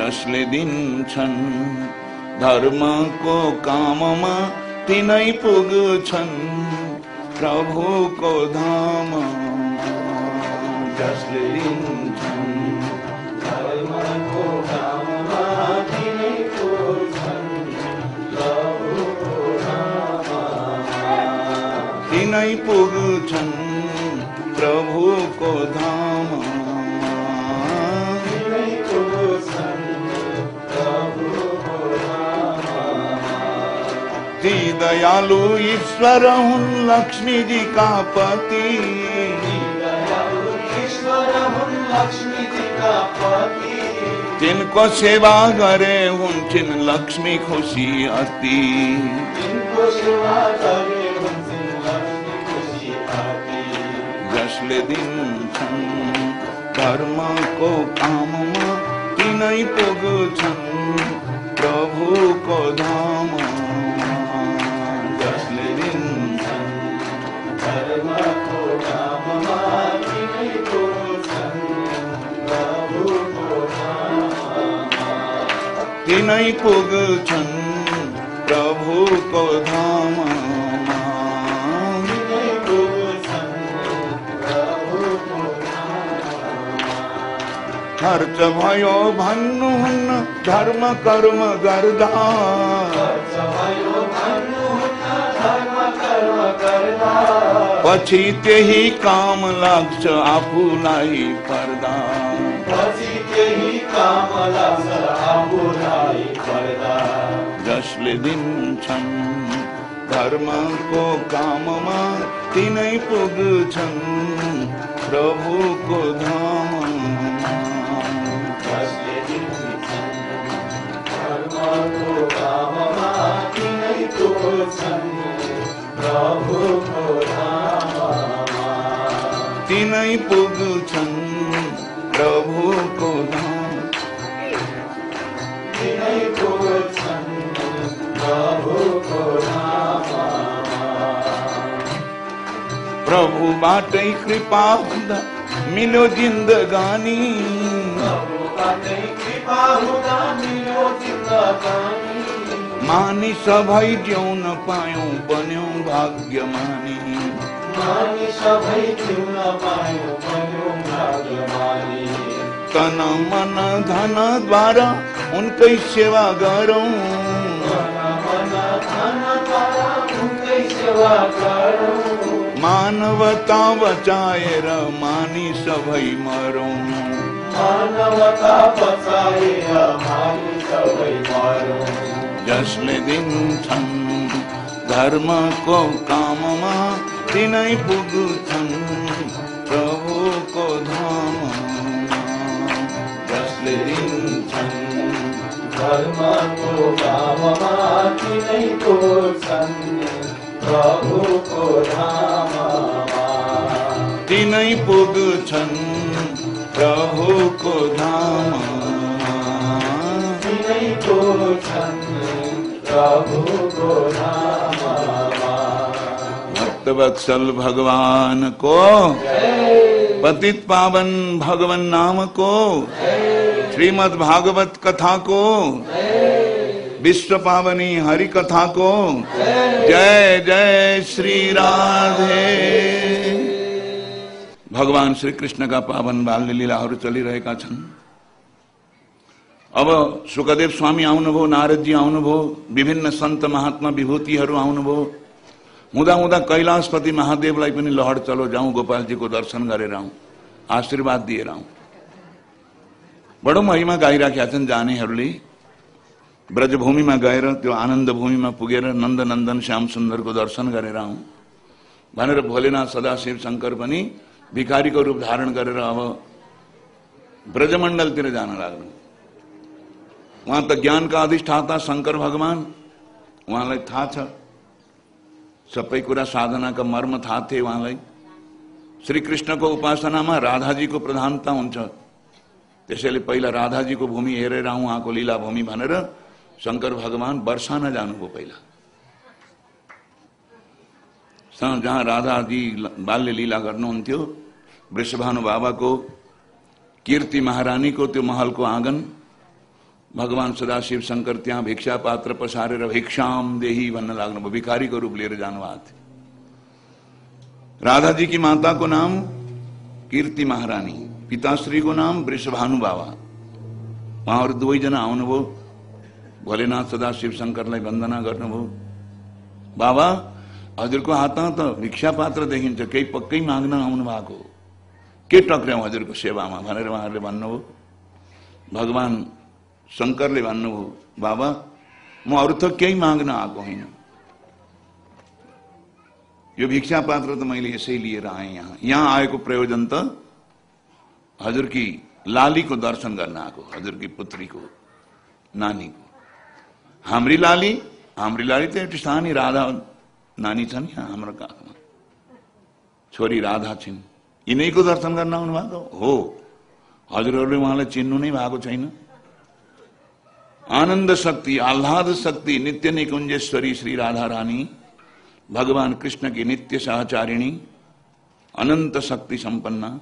जसले दिन्छन्। धर्मको काममा तिनै पुग्छन्। प्रभुको धाम जसले दिन्छन्। धर्मको काममा तिनै पुग्छन्। प्रभुको नाममा। तिनै पुग्छन्। प्रभुको धाम दयालु ईश्वर हूँ लक्ष्मी जी का पति। लक्ष्मी जिनको सेवा करे उन चिन लक्ष्मी खुशी अति। जिनको दिन कर्म को काम तीन पुग प्रभु को धाम। तिनै पुग्छन् प्रभुको धाम तिनै खर्च भयो भन्नुहुन्न धर्म कर्म गर्दा। खर्च भयो धर्म कर्म गर्दा। पछि त्यही काम लाग्छ आफूलाई पर्दा। पछि त्यही काम लाग्छ जसले दिन्छन् धर्मको काममा तिनै पुग्छन् प्रभुको धाम जसले दिन्छन् धर्मको काममा तिनै पुग्छन् प्रभुको काटई कृपा हुंदा, मिलो जिंदगानी। मानी सभई ज्यो न पायो, बन्यो भाग्यमानी। तन, मन, धन द्वारा उनकी सेवा करो सेवा करो मानवता बचाएर मानिस भई मरौँ मानवता बचाएर मानिस भई मरौँ जसले दिन्छन् धर्मको काममा तिनै पुग्छन् प्रभुको धाम जसले दिन्छन् धर्मको काममा तिनै पुग्छन् प्रभुको पुग्छन् प्रभुको धाम तिनै पुग्छन् प्रभुको भक्तवत्सल भगवान को पतित पावन भगवन नाम को श्रीमद् भागवत कथा को विश्व पावनी हरि कथा को जय जय श्री राधे। भगवान श्री कृष्ण का पावन लीलाहरू चलिरहेका छन्। अब सुखदेव स्वामी आउनुभयो नारदजी आउनुभयो विभिन्न सन्त महात्मा विभूतिहरू आउनुभयो हुँदा हुँदा कैलाशपति महादेवलाई पनि लहर चलो जाउँ गोपालजीको दर्शन गरेर आउँ आशीर्वाद दिएर आउँ बडो महिमा गाइराखेका छन् जानेहरूले। ब्रजभूमिमा गएर, त्यो आनन्द भूमिमा पुगेर नन्द नन्दन श्याम सुन्दरको दर्शन गरेर आउँ भनेर भोलेनाथ सदाशिव शङ्कर पनि भिखारीको रूप धारण गरेर अब ब्रजमण्डलतिर जान उहाँ त ज्ञानका अधिष्ठाता शङ्कर भगवान उहाँलाई थाहा छ सबै कुरा साधनाका मर्म थाहा थिए उहाँलाई श्री कृष्णको उपासनामा राधाजीको प्रधानता हुन्छ त्यसैले पहिला राधाजीको भूमि हेरेर आउँ उहाँको लीला भूमि शङ्कर भगवान जानुभयो पहिला। स- जहाँ राधा जी बाल्य लीला गर्नुहुन्थ्यो वृषभानु बाबाको कीर्ति महारानीको त्यो महलको आँगन, भगवान् सदाशिव शङ्कर त्यहाँ भिक्षा पात्र पसारेर भिक्षाम देही भन्न लाग्नुभयो भिखारीको रूप लिएर जानुभएको थियो राधा जी की माता को नाम कीर्ति महारानी, पिताश्री को नाम वृषभानु बाबा। उहाँहरू दुवैजना आउनुभयो भोलेनाथ, सदाशिव शङ्करलाई वन्दना गर्नुभयो बाबा हजुरको हातमा त भिक्षा पात्र देखिन्छ। केही पक्कै माग्न आउनु भएको। के टक्र्याउँ हजुरको सेवामा भनेर उहाँहरूले भन्नुभयो। भगवान शङ्करले भन्नुभयो, बाबा, म अरू त केही माग्न आएको यो भिक्षा पात्र त मैले यसै लिएर आएँ यहाँ। यहाँ आएको प्रयोजन त हजुरकी लालीको दर्शन गर्न आएको हजुरकी पुत्रीको, नानीको। हाम्री लाली हाम्री लाली त एउटा सानी राधा नानी छ नि? हाम्रो काखमा। छोरी राधा छिन्। यिनैको दर्शन गर्न आउनु भएको? हो। हजुरहरूले उहाँलाई चिन्नु नै भएको छैन। आनंद शक्ति आह्लाद शक्ति नित्य निकुंजेश्वरी श्री राधा रानी भगवान कृष्ण की नित्य सहचारिणी अनन्त शक्ति सम्पन्न।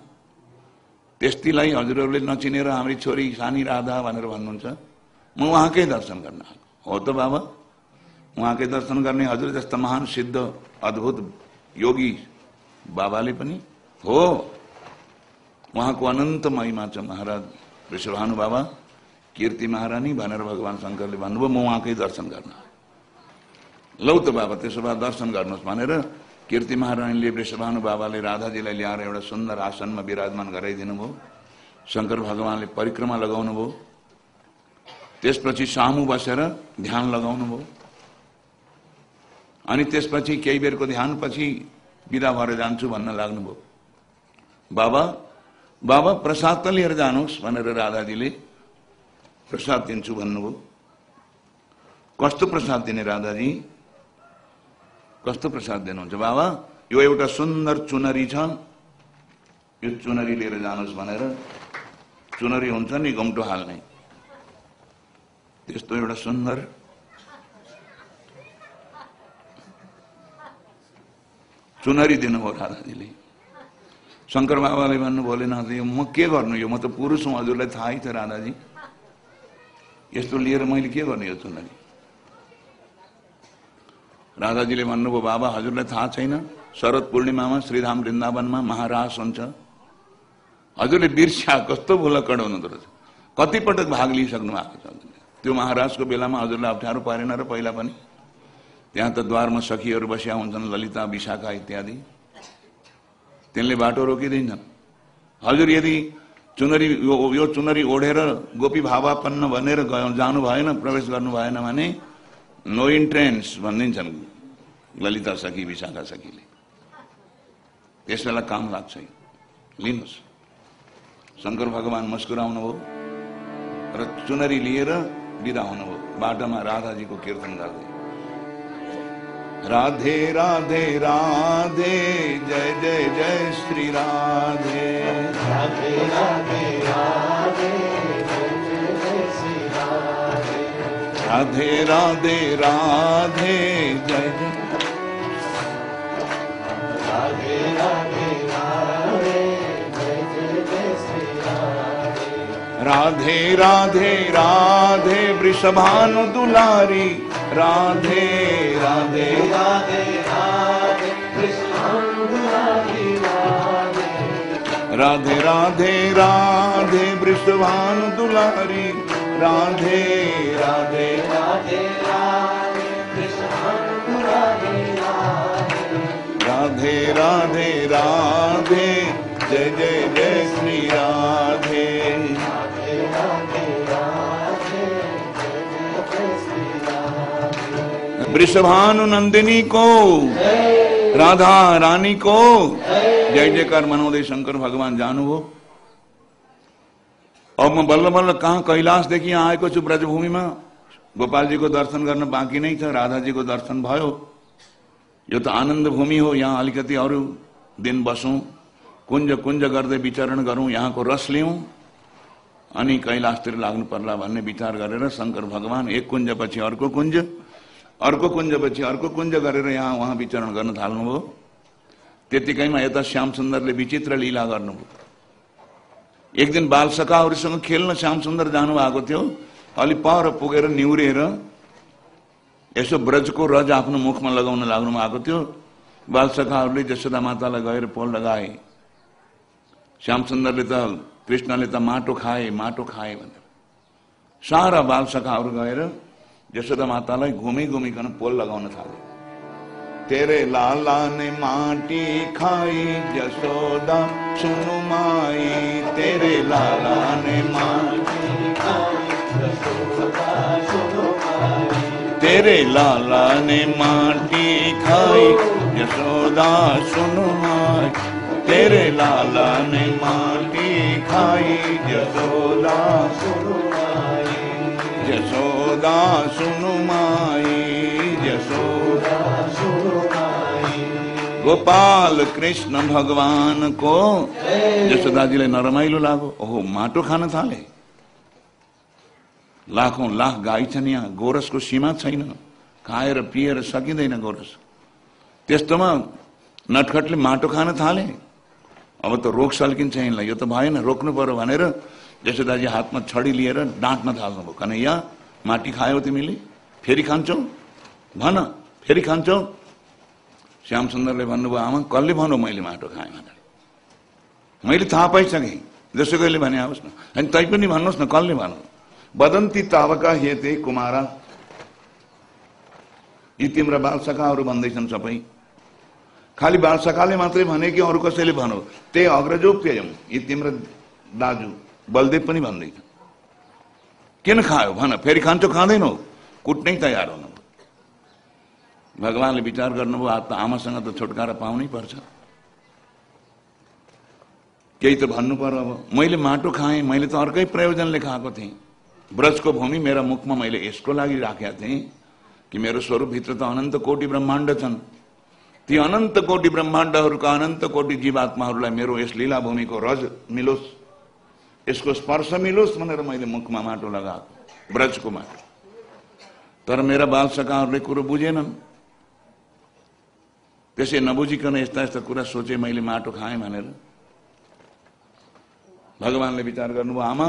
त्यस्तीलाई हजुरहरूले नचिनेर हाम्री छोरी सानी राधा भनेर भन्नुहुन्छ। म उहाँकै दर्शन गर्न हो त बाबा? उहाँकै दर्शन गर्ने हजुर जस्ता महान सिद्ध अद्भुत योगी बाबाले पनि हो। उहाँको अनन्त महिमा छ महाराज विश्वभानु बाबा कीर्ति महारानी भनेर भगवान शङ्करले भन्नुभयो म उहाँकै दर्शन गर्न। लौ त बाबा त्यसो भए दर्शन गर्नुहोस् भनेर कीर्ति महारानीले वृषभानु बाबाले राधाजीलाई ल्याएर एउटा सुन्दर आसनमा विराजमान गराइदिनु भयो। शङ्कर भगवानले परिक्रमा लगाउनु भयो। त्यसपछि सामु बसेर ध्यान लगाउनु भयो। अनि त्यसपछि केही बेरको ध्यानपछि बिदा भएर जान्छु भन्न लाग्नुभयो। बाबा बाबा प्रसाद त लिएर जानुहोस् भनेर राधाजीले प्रसाद दिन्छु भन्नुभयो। कस्तो प्रसाद दिने राधाजी? कस्तो प्रसाद दिनुहुन्छ? बाबा यो एउटा सुन्दर चुनरी छ। यो चुनरी लिएर जानुहोस् भनेर। चुनरी हुन्छ नि घुम्टो हाल्ने। त्यस्तो एउटा सुन्दर चुनरी दिनुभयो राधाजीले शङ्कर बाबाले भन्नु भोलेनाथ यो म के गर्नु? यो म त पुरुष हुँ हजुरलाई थाहै छ राधाजी। यस्तो लिएर मैले के गर्ने यो चुनरी? राधाजीले भन्नुभयो बाबा हजुरलाई थाहा छैन। शरद पूर्णिमामा श्रीधाम वृन्दावनमा महारास हुन्छ हजुरले बिर्स्या कस्तो भुलक्कड हुनुहुँदो रहेछ। कतिपटक भाग लिइसक्नु भएको छ त्यो महाराजको बेलामा हजुरलाई अप्ठ्यारो परेन र पहिला पनि। त्यहाँ त द्वारमा सखीहरू बसिया हुन्छन् ललिता विशाखा इत्यादि। तिनले बाटो रोकिदिन्छन्। हजुर यदि चुनरी यो यो चुनरी ओढेर गोपी भावापन्न भनेर गयो- जानु भएन प्रवेश गर्नु भएन भने नो इन्ट्रेन्स भनिदिन्छन् ललिता सखी विशाखा सखीले। त्यस बेला काम लाग्छ। लिनुहोस्। शङ्कर भगवान मुस्कुराउनु भयो र चुनरी लिएर बिदा हुनुभयो बाटोमा राधाजीको कीर्तन गर्दै। राधे राधे राधे जय जय जय श्री राधे राधे राधे राधे राधे राधे राधे जय जय राधे राधे राधे जय जय जय श्री राधे राधे राधे राधे वृषभानु दुलारी राधे राधे राधे राधे राधे राधे राधे वृषभानु दुलारी राधे राधे राधे राधे राधे राधे जय जय जय श्री राधे वृषभानु नंदिनी को। राधा रानी को। जय जयकार मनाउँदै शङ्कर भगवान जानुभयो अब म बल्ल बल्ल कहाँ कैलाशदेखि यहाँ आएको छु ब्रजभूमिमा गोपालजीको दर्शन गर्न बाँकी नै छ राधाजीको दर्शन भयो। यो त आनन्द भूमि हो, यहाँ अलिकति अरू दिन बसौँ। कुञ्ज कुञ्ज गर्दै विचरण गरौँ यहाँको रस लिउँ अनि कैलाशतिर लाग्नु पर्ला भन्ने विचार गरेर शङ्कर भगवान, एक कुञ्जपछि अर्को कुञ्ज अर्को कुञ्जपछि अर्को कुञ्ज गरेर यहाँ उहाँ विचरण गर्न थाल्नुभयो। त्यतिकैमा यता श्याम सुन्दरले विचित्र लीला गर्नुभयो। एक दिन बाल सखाहरूसँग खेल्न श्याम सुन्दर जानुभएको थियो। अलि पर पुगेर निहुरेर यसो ब्रजको रज आफ्नो मुखमा लगाउन लाग्नु भएको थियो। बालसखाहरूले जसोदा मातालाई गएर पोल लगाए। श्यामसुन्दरले त कृष्णले त माटो खाए माटो खाए भनेर। सारा बालसखाहरू गएर यशोदा मातालाई घुमी घुमिकन पोल लगाउन थाले तेरे लाला ने माटी खाई जसोदा सुनु माई तेरे लाला ने माटी तेरे लाला ने माटी खाई यशोदा सुनु माई तेरे लाला ने माटी खाई यशोदा सुनु माई यशोदा सुनु माई यशोदा सुनु गोपाल कृष्ण भगवान को यशोदाजीलाई नरमाइलो लाग्यो ओहो माटो खान थाले। लाखौं लाख गाई छन् यहाँ गोरसको सीमा छैन। खाएर पिएर सकिँदैन गोरस। त्यस्तोमा नटखटले माटो खान थाले। अब त रोग सल्किन्छ यिनलाई। यो त भएन रोक्नु पर्यो भनेर यशोदाजी हातमा छडी लिएर डाँट्न थाल्नुभयो। कन्हैया माटी खायौ तिमीले फेरि खान्छौ? भन फेरि खान्छौ? श्याम सुन्दरले भन्नुभयो आमा कसले भन्यो मैले माटो खाएँ भनेर मैले थाहा पाइसकेँ। जसुकैले भने आओस् न। अनि तै पनि भन्नुहोस् न कसले भन्नु वदन्ती तावका हेते कुमारा। यी तिम्रा बालसखाहरू भन्दैछन् सबै। खालि बालसखाले मात्रै भने कि अरू कसैले भनौ ते अग्रजो पेयम यी तिम्रो दाजु बलदेव पनि भन्दैछ किन खायो भन फेरि खान्छौ खाँदैनौ कुट्नै तयार हुनु भगवान्ले विचार गर्नुभयो त आमासँग त छुटकारा पाउनै पर्छ केही त भन्नु पर्यो अब मैले माटो खाएँ मैले त अर्कै प्रयोजनले खाएको थिएँ ब्रजको भूमि मेरा मुखमा मैले यसको लागि राखेका थिएँ कि मेरो स्वरूपभित्र त अनन्त कोटि ब्रह्माण्ड छन् ती अनन्त कोटि ब्रह्माण्डहरूका अनन्त कोटि जीवात्माहरूलाई मेरो यस लीला भूमिको रज मिलोस् यसको स्पर्श मिलोस् भनेर मैले मुखमा माटो लगाएको ब्रजको माटो। तर मेरा बालसकाहरूले कुरो बुझेनन् त्यसै नबुझिकन यस्ता यस्ता कुरा सोचे मैले माटो खाएँ भनेर भगवान्ले विचार गर्नुभयो आमा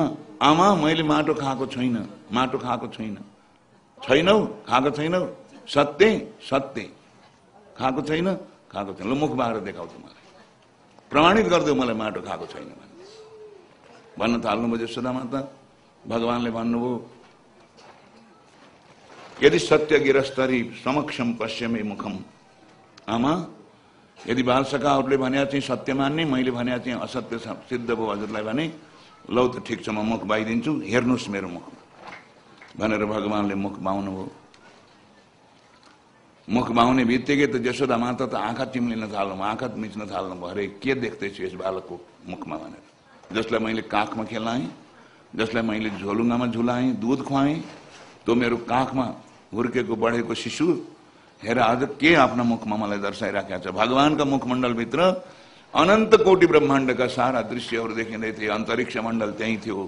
आमा मैले माटो खाएको छैन माटो खाएको छैन छैनौ खाएको छैनौ सत्य सत्य खाएको छैन खाएको छैन ल मुख बाहिर देखाउँछु मलाई प्रमाणित गरिदेऊ मलाई माटो खाएको छैन भने भन्न थाल्नुभयो यशोदा माता भगवान्ले भन्नुभयो यदि सत्य गिरस्तरी समक्षम पश्चिमे मुखम। आमा यदि बालसकाहरूले भने चाहिँ सत्य मान्ने मैले भने चाहिँ असत्य सिद्ध भयो हजुरलाई भने लौ त ठिक छ म मुख बाइदिन्छु हेर्नुहोस् मेरो मुख। भनेर भगवान्ले मुख बाउनुभयो। मुख बाउने बित्तिकै त जसोदा माता त आँखा चिम्लिन थाल्नु आँखा मिच्न थाल्नु भयो अरे के देख्दैछु यस बालकको मुखमा? भनेर। जसलाई मैले काखमा खेलाएँ जसलाई मैले झोलुङ्गामा झुलाएँ, दुध खुवाएँ त्यो मेरो काखमा हुर्केको बढेको शिशु, हेर आज के आफ्ना मुखमा मलाई दर्शाइराखेका छ भगवान्का मुखमण्डलभित्र अनन्त कोटि ब्रह्माण्डका सारा दृश्यहरू देखिँदै थिए अन्तरिक्ष मण्डल त्यहीँ थियो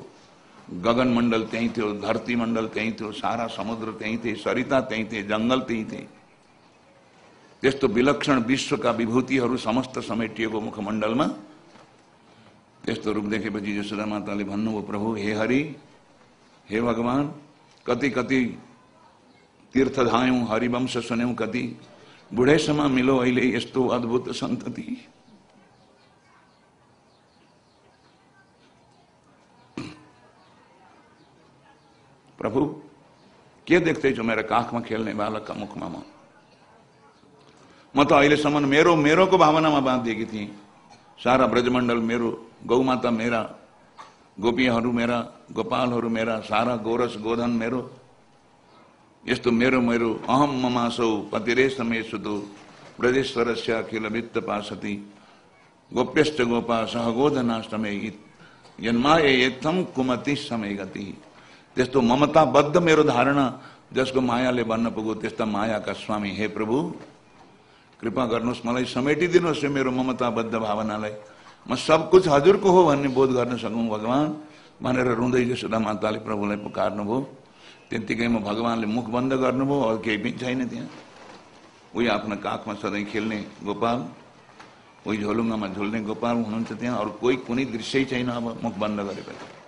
गगन मण्डल त्यहीँ थियो धरती मण्डल त्यहीँ थियो सारा समुद्र त्यहीँ थिए सरिता त्यहीँ थिए जङ्गल त्यहीँ थिए त्यस्तो विलक्षण विश्वका विभूतिहरू समस्त समेटिएको मुखमण्डलमा त्यस्तो रूप देखेपछि यशोदा माताले भन्नुभयो प्रभु, हे हरि, हे भगवान, कति कति तीर्थ धायौँ हरिवंश सुन्यौँ कति बुढेसम्म मिलो अहिले यस्तो अद्भुत सन्तति प्रभु, के देख्दैछु मेरो काखमा खेल्ने बालकका मुखमा म म त अहिलेसम्म मेरो मेरोको भावनामा बाँधिएकी थिएँ सारा ब्रजमण्डल मेरो गौमाता मेरा गोपीहरू मेरा गोपालहरू मेरा सारा गोरस गोधन मेरो। यस्तो मेरो मेरो अहम ममासौ पतिरे समय सुदो ब्रजेश्वरस्य अखिल वित्त पासति गोप्यश्च गोपा सहगोधनाष्टमे यथम कुमति समय गति त्यस्तो ममताबद्ध मेरो धारणा जसको मायाले बन्न पुग्यो त्यस्ता मायाका स्वामी हे प्रभु कृपा गर्नुहोस् मलाई समेटिदिनुहोस् यो मेरो ममताबद्ध भावनालाई। म सब कुछ हजुरको हो भन्ने बोध गर्न सकौँ भगवान् भनेर रुँदै जसोदा माताले प्रभुलाई पुकार्नुभयो। त्यत्तिकैमा भगवान्ले मुख बन्द गर्नुभयो अरू केही पनि छैन त्यहाँ। उही आफ्नो काखमा सधैँ खेल्ने गोपाल उही झोलुङ्गामा झुल्ने गोपाल हुनुहुन्छ त्यहाँ अरू कोही कुनै दृश्यै छैन अब मुख बन्द गरेपछि।